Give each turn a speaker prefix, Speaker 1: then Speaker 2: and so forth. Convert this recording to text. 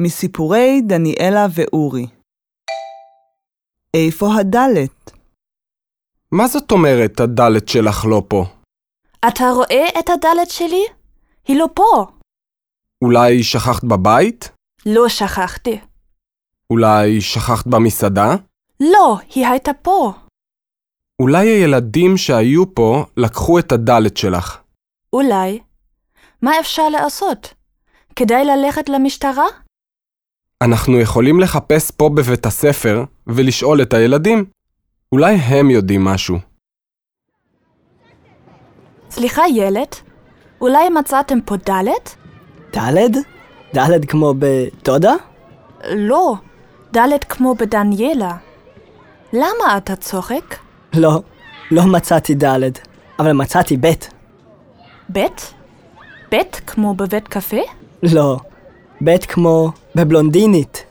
Speaker 1: מסיפורי דניאלה ואורי. איפה הדלת?
Speaker 2: מה זאת אומרת הדלת שלך לא פה?
Speaker 3: אתה רואה את הדלת שלי? היא לא פה.
Speaker 2: אולי שכחת בבית?
Speaker 3: לא שכחתי.
Speaker 2: אולי שכחת במסעדה?
Speaker 3: לא, היא הייתה פה.
Speaker 2: אולי הילדים שהיו פה לקחו את הדלת שלך.
Speaker 3: אולי. מה אפשר לעשות? כדאי ללכת למשטרה?
Speaker 2: אנחנו יכולים לחפש פה בבית הספר ולשאול את הילדים. אולי הם יודעים משהו.
Speaker 3: סליחה, ילד, אולי מצאתם פה דלת?
Speaker 4: דלת? דלת כמו בדודה?
Speaker 3: לא, דלת כמו בדניאלה. למה אתה צוחק?
Speaker 4: לא, לא מצאתי דלת, אבל מצאתי בית.
Speaker 3: בית? בית כמו בבית קפה?
Speaker 4: לא, בית כמו בבלונדינית.